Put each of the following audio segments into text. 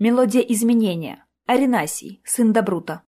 Мелодия изменения. Аринасий, сын Добрута.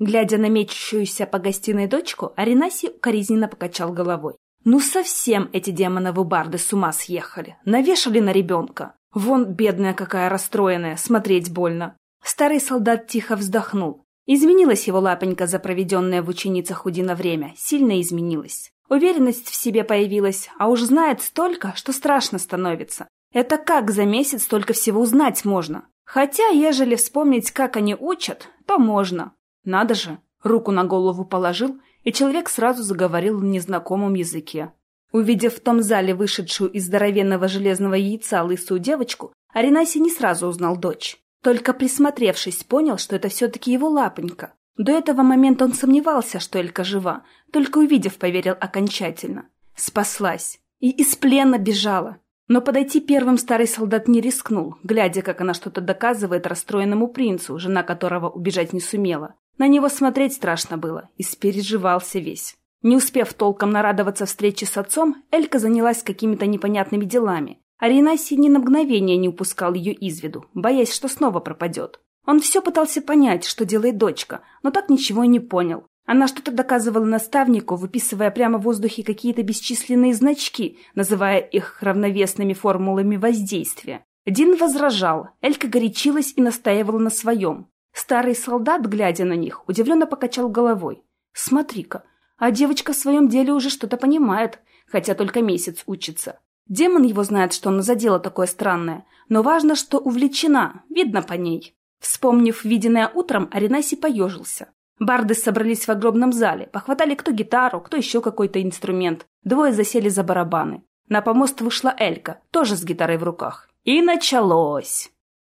Глядя на мечущуюся по гостиной дочку, Аринасий укоризненно покачал головой. Ну совсем эти демоновы барды с ума съехали. Навешали на ребенка. Вон бедная какая расстроенная, смотреть больно. Старый солдат тихо вздохнул. Изменилась его лапонька за проведенное в ученицах Удина время, сильно изменилась. Уверенность в себе появилась, а уж знает столько, что страшно становится. Это как за месяц столько всего узнать можно? Хотя, ежели вспомнить, как они учат, то можно. Надо же, руку на голову положил, и человек сразу заговорил на незнакомом языке. Увидев в том зале вышедшую из здоровенного железного яйца лысую девочку, Аринаси не сразу узнал дочь. Только присмотревшись, понял, что это все-таки его лапонька. До этого момента он сомневался, что Элька жива, только увидев, поверил окончательно. Спаслась. И из плена бежала. Но подойти первым старый солдат не рискнул, глядя, как она что-то доказывает расстроенному принцу, жена которого убежать не сумела. На него смотреть страшно было, и спереживался весь. Не успев толком нарадоваться встрече с отцом, Элька занялась какими-то непонятными делами. А Ренаси ни на мгновение не упускал ее из виду, боясь, что снова пропадет. Он все пытался понять, что делает дочка, но так ничего и не понял. Она что-то доказывала наставнику, выписывая прямо в воздухе какие-то бесчисленные значки, называя их равновесными формулами воздействия. Дин возражал, Элька горячилась и настаивала на своем. Старый солдат, глядя на них, удивленно покачал головой. «Смотри-ка, а девочка в своем деле уже что-то понимает, хотя только месяц учится. Демон его знает, что она задела такое странное, но важно, что увлечена, видно по ней». Вспомнив виденное утром, Аринаси поежился. Барды собрались в огромном зале, похватали кто гитару, кто еще какой-то инструмент. Двое засели за барабаны. На помост вышла Элька, тоже с гитарой в руках. И началось.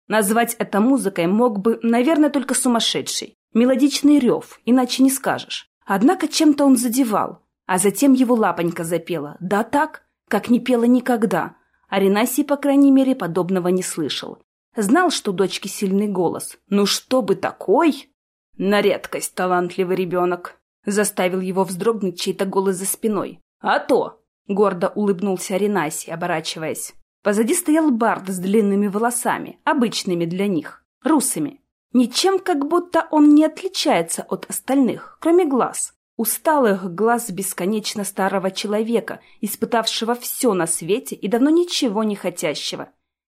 Назвать это музыкой мог бы, наверное, только сумасшедший. Мелодичный рев, иначе не скажешь. Однако чем-то он задевал. А затем его лапонька запела. Да так, как не пела никогда. А по крайней мере, подобного не слышал. Знал, что у дочки сильный голос. Ну что бы такой? На редкость талантливый ребенок. Заставил его вздрогнуть чей-то голос за спиной. А то! Гордо улыбнулся Ренаси, оборачиваясь. Позади стоял Бард с длинными волосами, обычными для них, русыми. Ничем как будто он не отличается от остальных, кроме глаз. Усталых глаз бесконечно старого человека, испытавшего все на свете и давно ничего не хотящего.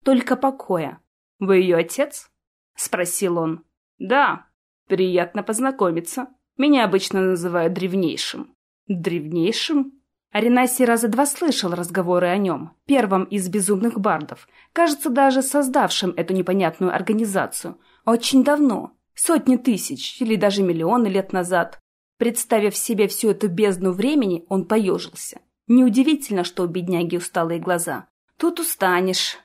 Только покоя. «Вы ее отец?» — спросил он. «Да, приятно познакомиться. Меня обычно называют древнейшим». «Древнейшим?» Аринаси раза два слышал разговоры о нем, первом из безумных бардов, кажется, даже создавшим эту непонятную организацию. Очень давно, сотни тысяч или даже миллионы лет назад. Представив себе всю эту бездну времени, он поежился. Неудивительно, что у бедняги усталые глаза. Тут устанешь.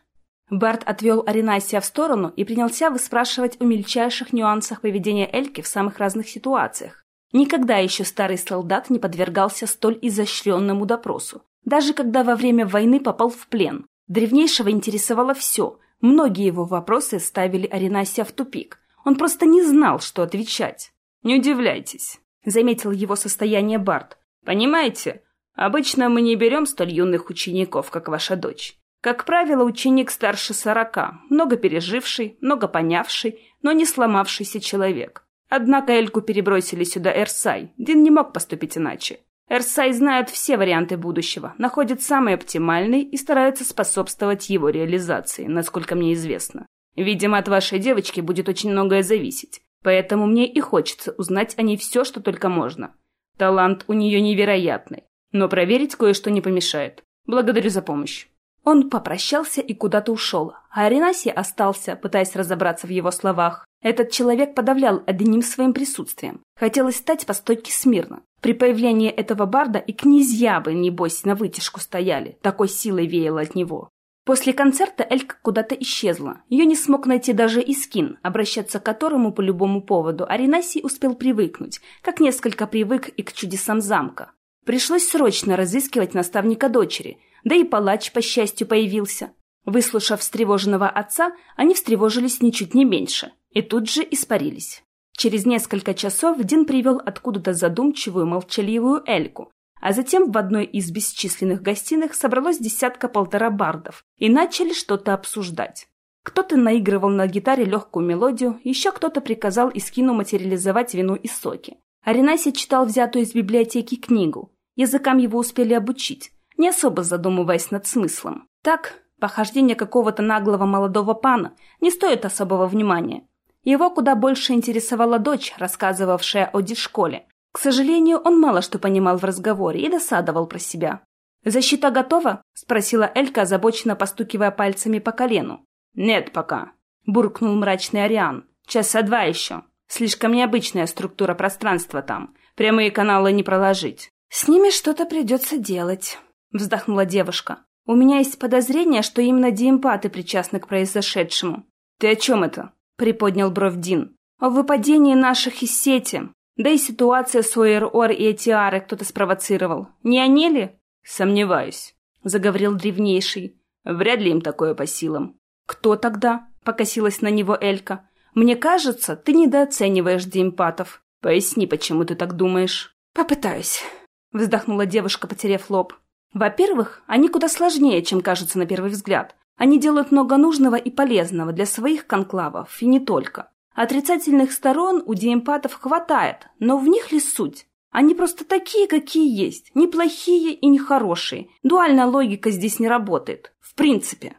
Барт отвел Аринасия в сторону и принялся выспрашивать о мельчайших нюансах поведения Эльки в самых разных ситуациях. Никогда еще старый солдат не подвергался столь изощренному допросу. Даже когда во время войны попал в плен. Древнейшего интересовало все. Многие его вопросы ставили Аринасия в тупик. Он просто не знал, что отвечать. «Не удивляйтесь», — заметил его состояние Барт. «Понимаете, обычно мы не берем столь юных учеников, как ваша дочь. Как правило, ученик старше сорока, много переживший, много понявший, но не сломавшийся человек. Однако Эльку перебросили сюда Эрсай. Дин не мог поступить иначе. Эрсай знает все варианты будущего, находит самый оптимальный и старается способствовать его реализации, насколько мне известно. Видимо, от вашей девочки будет очень многое зависеть. Поэтому мне и хочется узнать о ней все, что только можно. Талант у нее невероятный. Но проверить кое-что не помешает. Благодарю за помощь. Он попрощался и куда-то ушел, а Аринаси остался, пытаясь разобраться в его словах. Этот человек подавлял одним своим присутствием. Хотелось стать по стойке смирно. При появлении этого барда и князья бы, небось, на вытяжку стояли. Такой силой веяло от него. После концерта Элька куда-то исчезла. Ее не смог найти даже Искин, обращаться к которому по любому поводу Аринасий успел привыкнуть, как несколько привык и к чудесам замка. Пришлось срочно разыскивать наставника дочери – да и палач, по счастью, появился. Выслушав встревоженного отца, они встревожились ничуть не меньше и тут же испарились. Через несколько часов Дин привел откуда-то задумчивую, молчаливую Эльку, а затем в одной из бесчисленных гостиных собралось десятка-полтора бардов и начали что-то обсуждать. Кто-то наигрывал на гитаре легкую мелодию, еще кто-то приказал Искину материализовать вино и соки. Аринасий читал взятую из библиотеки книгу. Языкам его успели обучить, не особо задумываясь над смыслом. Так, похождение какого-то наглого молодого пана не стоит особого внимания. Его куда больше интересовала дочь, рассказывавшая о дишколе. К сожалению, он мало что понимал в разговоре и досадовал про себя. «Защита готова?» — спросила Элька, озабоченно постукивая пальцами по колену. «Нет пока», — буркнул мрачный Ариан. «Часа два еще. Слишком необычная структура пространства там. Прямые каналы не проложить». «С ними что-то придется делать», — вздохнула девушка. «У меня есть подозрение, что именно диэмпаты причастны к произошедшему». «Ты о чем это?» — приподнял бровь Дин. «О выпадении наших из сети. Да и ситуация с ОРОР и Этиары кто-то спровоцировал. Не они ли?» «Сомневаюсь», — заговорил древнейший. «Вряд ли им такое по силам. «Кто тогда?» — покосилась на него Элька. «Мне кажется, ты недооцениваешь демпатов. Поясни, почему ты так думаешь». «Попытаюсь», — вздохнула девушка, потеряв лоб. «Во-первых, они куда сложнее, чем кажутся на первый взгляд. Они делают много нужного и полезного для своих конклавов, и не только. Отрицательных сторон у демпатов хватает, но в них ли суть? Они просто такие, какие есть, неплохие и нехорошие. Дуальная логика здесь не работает. В принципе.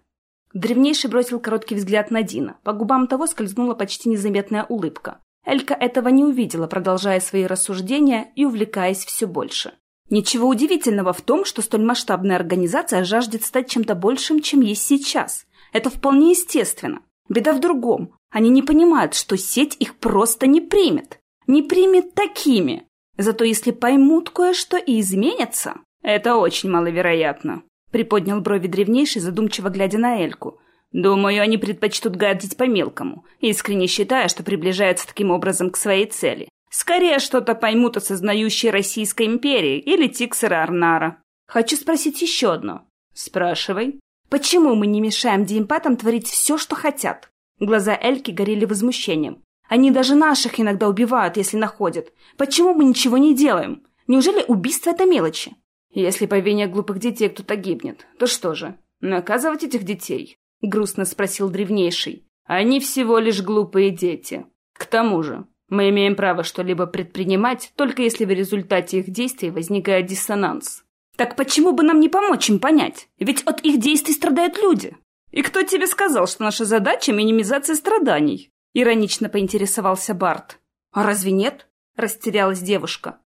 Древнейший бросил короткий взгляд на Дина. По губам того скользнула почти незаметная улыбка. Элька этого не увидела, продолжая свои рассуждения и увлекаясь все больше. Ничего удивительного в том, что столь масштабная организация жаждет стать чем-то большим, чем есть сейчас. Это вполне естественно. Беда в другом. Они не понимают, что сеть их просто не примет. Не примет такими. Зато если поймут кое-что и изменятся, это очень маловероятно. Приподнял брови древнейший, задумчиво глядя на Эльку. Думаю, они предпочтут гадить по-мелкому, искренне считая, что приближаются таким образом к своей цели. Скорее что-то поймут осознающие Российской империи или Тиксера Арнара. Хочу спросить еще одно. Спрашивай. Почему мы не мешаем диэмпатам творить все, что хотят? Глаза Эльки горели возмущением. Они даже наших иногда убивают, если находят. Почему мы ничего не делаем? Неужели убийство — это мелочи? Если по вине глупых детей кто-то гибнет, то что же, наказывать этих детей? Грустно спросил древнейший. Они всего лишь глупые дети. К тому же, мы имеем право что-либо предпринимать, только если в результате их действий возникает диссонанс. Так почему бы нам не помочь им понять? Ведь от их действий страдают люди. И кто тебе сказал, что наша задача — минимизация страданий? Иронично поинтересовался Барт. А разве нет? Растерялась девушка.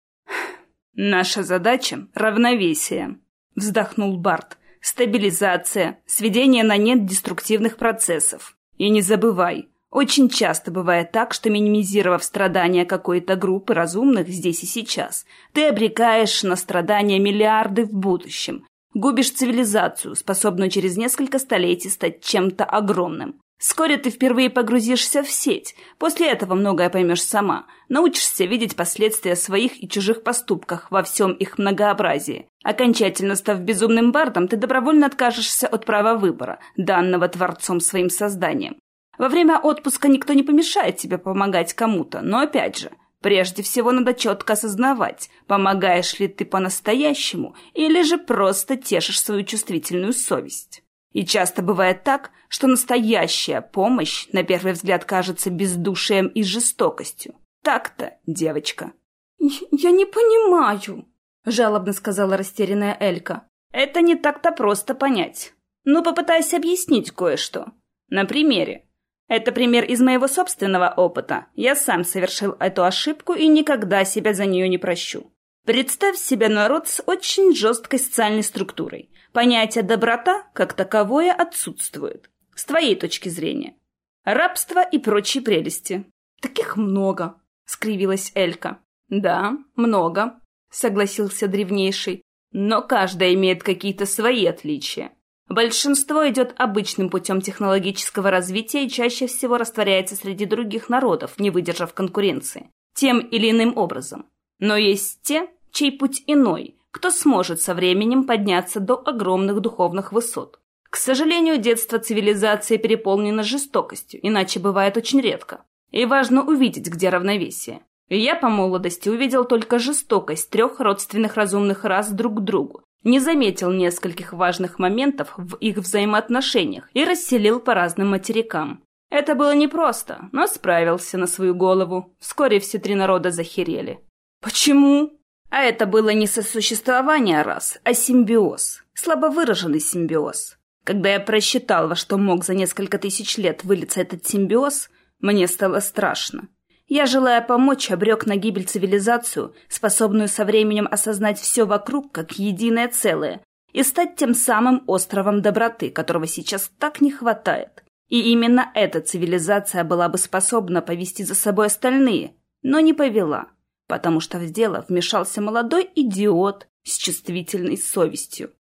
«Наша задача — равновесие», — вздохнул Барт. «Стабилизация, сведение на нет деструктивных процессов. И не забывай, очень часто бывает так, что минимизировав страдания какой-то группы разумных здесь и сейчас, ты обрекаешь на страдания миллиарды в будущем, губишь цивилизацию, способную через несколько столетий стать чем-то огромным. Вскоре ты впервые погрузишься в сеть. После этого многое поймешь сама. Научишься видеть последствия своих и чужих поступках во всем их многообразии. Окончательно став безумным бардом, ты добровольно откажешься от права выбора, данного Творцом своим созданием. Во время отпуска никто не помешает тебе помогать кому-то, но опять же, прежде всего надо четко осознавать, помогаешь ли ты по-настоящему или же просто тешишь свою чувствительную совесть. И часто бывает так, что настоящая помощь на первый взгляд кажется бездушием и жестокостью. Так-то, девочка. «Я не понимаю», — жалобно сказала растерянная Элька. «Это не так-то просто понять. Ну, попытайся объяснить кое-что. На примере. Это пример из моего собственного опыта. Я сам совершил эту ошибку и никогда себя за нее не прощу. Представь себе народ с очень жесткой социальной структурой. Понятие «доброта» как таковое отсутствует. С твоей точки зрения. Рабство и прочие прелести. Таких много, скривилась Элька. Да, много, согласился древнейший. Но каждая имеет какие-то свои отличия. Большинство идет обычным путем технологического развития и чаще всего растворяется среди других народов, не выдержав конкуренции, тем или иным образом. Но есть те, чей путь иной, кто сможет со временем подняться до огромных духовных высот. К сожалению, детство цивилизации переполнено жестокостью, иначе бывает очень редко. И важно увидеть, где равновесие. я по молодости увидел только жестокость трех родственных разумных рас друг к другу, не заметил нескольких важных моментов в их взаимоотношениях и расселил по разным материкам. Это было непросто, но справился на свою голову. Вскоре все три народа захерели. Почему? А это было не сосуществование раз, а симбиоз. Слабо выраженный симбиоз. Когда я просчитал, во что мог за несколько тысяч лет вылиться этот симбиоз, мне стало страшно. Я, желая помочь, обрек на гибель цивилизацию, способную со временем осознать все вокруг как единое целое, и стать тем самым островом доброты, которого сейчас так не хватает. И именно эта цивилизация была бы способна повести за собой остальные, но не повела, потому что в дело вмешался молодой идиот с чувствительной совестью.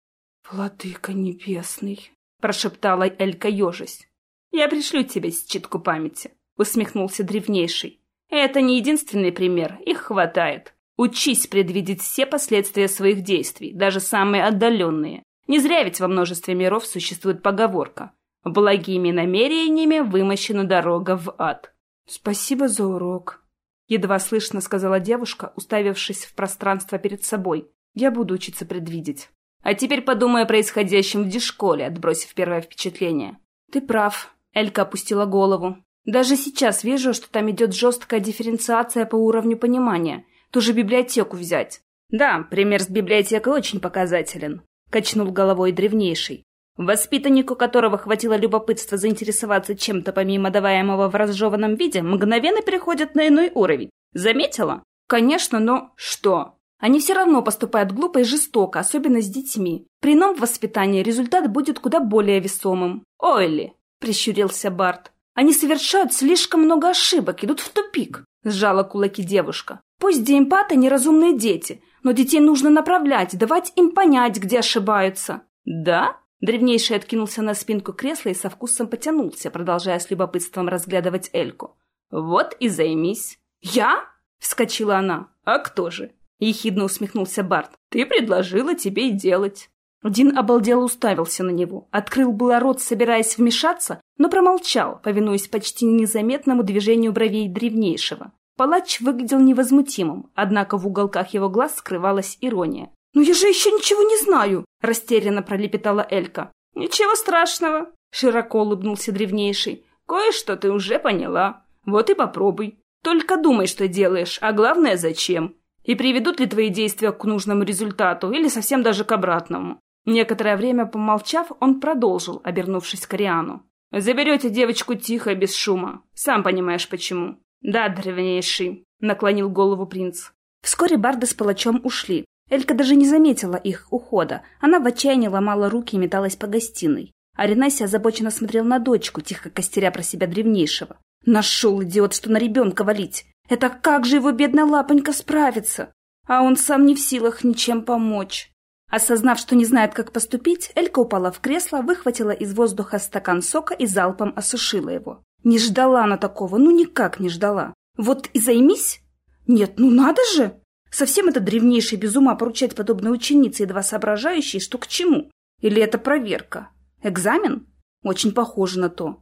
«Владыка небесный!» — прошептала Элька ежась. «Я пришлю тебе считку памяти», — усмехнулся древнейший. «Это не единственный пример, их хватает. Учись предвидеть все последствия своих действий, даже самые отдаленные. Не зря ведь во множестве миров существует поговорка Благими намерениями вымощена дорога в ад. «Спасибо за урок», — едва слышно сказала девушка, уставившись в пространство перед собой. «Я буду учиться предвидеть». «А теперь подумай о происходящем в дишколе», отбросив первое впечатление. «Ты прав», — Элька опустила голову. «Даже сейчас вижу, что там идет жесткая дифференциация по уровню понимания. Ту же библиотеку взять». «Да, пример с библиотекой очень показателен», — качнул головой древнейший воспитаннику которого хватило любопытства заинтересоваться чем-то помимо даваемого в разжеванном виде, мгновенно переходят на иной уровень. Заметила? Конечно, но что? Они все равно поступают глупо и жестоко, особенно с детьми. При ином воспитании результат будет куда более весомым. «Ойли!» — прищурился Барт. «Они совершают слишком много ошибок, идут в тупик», — сжала кулаки девушка. «Пусть деэмпаты неразумные дети, но детей нужно направлять, давать им понять, где ошибаются». «Да?» Древнейший откинулся на спинку кресла и со вкусом потянулся, продолжая с любопытством разглядывать Эльку. «Вот и займись». «Я?» — вскочила она. «А кто же?» — ехидно усмехнулся Барт. «Ты предложила тебе и делать». Дин обалдел уставился на него, открыл было рот, собираясь вмешаться, но промолчал, повинуясь почти незаметному движению бровей древнейшего. Палач выглядел невозмутимым, однако в уголках его глаз скрывалась ирония. «Ну я же еще ничего не знаю!» — растерянно пролепетала Элька. «Ничего страшного!» — широко улыбнулся древнейший. «Кое-что ты уже поняла. Вот и попробуй. Только думай, что делаешь, а главное, зачем. И приведут ли твои действия к нужному результату или совсем даже к обратному?» Некоторое время помолчав, он продолжил, обернувшись к Ариану. «Заберете девочку тихо, без шума. Сам понимаешь, почему». «Да, древнейший», — наклонил голову принц. Вскоре Барды с палачом ушли, Элька даже не заметила их ухода. Она в отчаянии ломала руки и металась по гостиной. А Ренаси озабоченно смотрел на дочку, тихо костеря про себя древнейшего. Нашел идиот, что на ребенка валить. Это как же его бедная лапонька справится? А он сам не в силах ничем помочь. Осознав, что не знает, как поступить, Элька упала в кресло, выхватила из воздуха стакан сока и залпом осушила его. Не ждала она такого, ну никак не ждала. Вот и займись. Нет, ну надо же! Совсем это древнейший без ума поручать подобной ученице, едва соображающей, что к чему? Или это проверка? Экзамен? Очень похоже на то.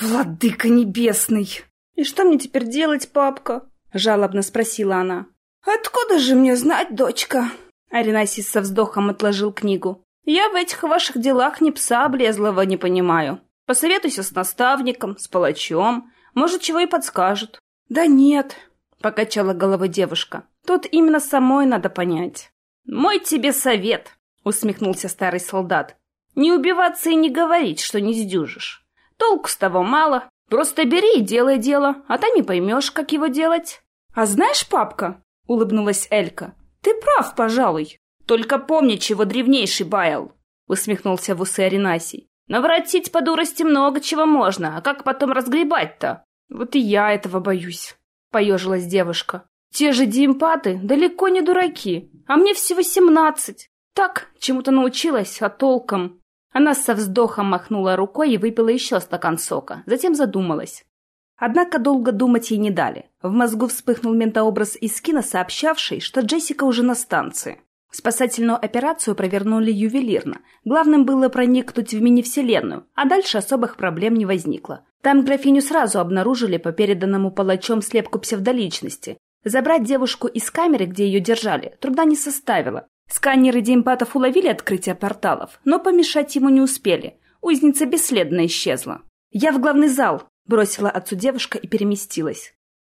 Владыка небесный! И что мне теперь делать, папка? Жалобно спросила она. Откуда же мне знать, дочка? Аринасис со вздохом отложил книгу. Я в этих ваших делах ни пса облезлого не понимаю. Посоветуйся с наставником, с палачом. Может, чего и подскажут. Да нет, покачала головой девушка. Тут именно самой надо понять. «Мой тебе совет», — усмехнулся старый солдат. «Не убиваться и не говорить, что не сдюжишь. Толку с того мало. Просто бери и делай дело, а там и поймешь, как его делать». «А знаешь, папка», — улыбнулась Элька, — «ты прав, пожалуй. Только помни, чего древнейший баял», — усмехнулся в усы Аринасий. «Навратить по дурости много чего можно, а как потом разгребать-то?» «Вот и я этого боюсь», — поежилась девушка. Те же диэмпаты далеко не дураки, а мне всего семнадцать. Так, чему-то научилась, а толком... Она со вздохом махнула рукой и выпила еще стакан сока, затем задумалась. Однако долго думать ей не дали. В мозгу вспыхнул ментообраз из кино, сообщавший, что Джессика уже на станции. Спасательную операцию провернули ювелирно. Главным было проникнуть в мини-вселенную, а дальше особых проблем не возникло. Там графиню сразу обнаружили по переданному палачом слепку псевдоличности, Забрать девушку из камеры, где ее держали, труда не составило. Сканеры демпатов уловили открытие порталов, но помешать ему не успели. Узница бесследно исчезла. «Я в главный зал!» – бросила отцу девушка и переместилась.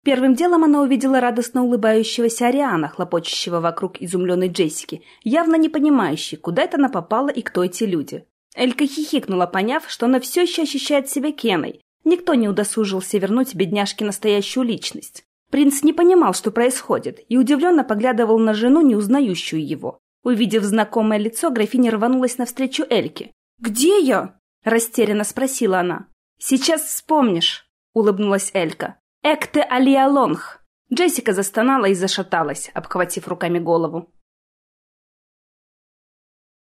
Первым делом она увидела радостно улыбающегося Ариана, хлопочущего вокруг изумленной Джессики, явно не понимающей, куда это она попала и кто эти люди. Элька хихикнула, поняв, что она все еще ощущает себя Кеной. Никто не удосужился вернуть бедняжке настоящую личность. Принц не понимал, что происходит, и удивленно поглядывал на жену, не узнающую его. Увидев знакомое лицо, графиня рванулась навстречу Эльке. «Где я?» – растерянно спросила она. «Сейчас вспомнишь», – улыбнулась Элька. «Экте Алиалонг!» Джессика застонала и зашаталась, обхватив руками голову.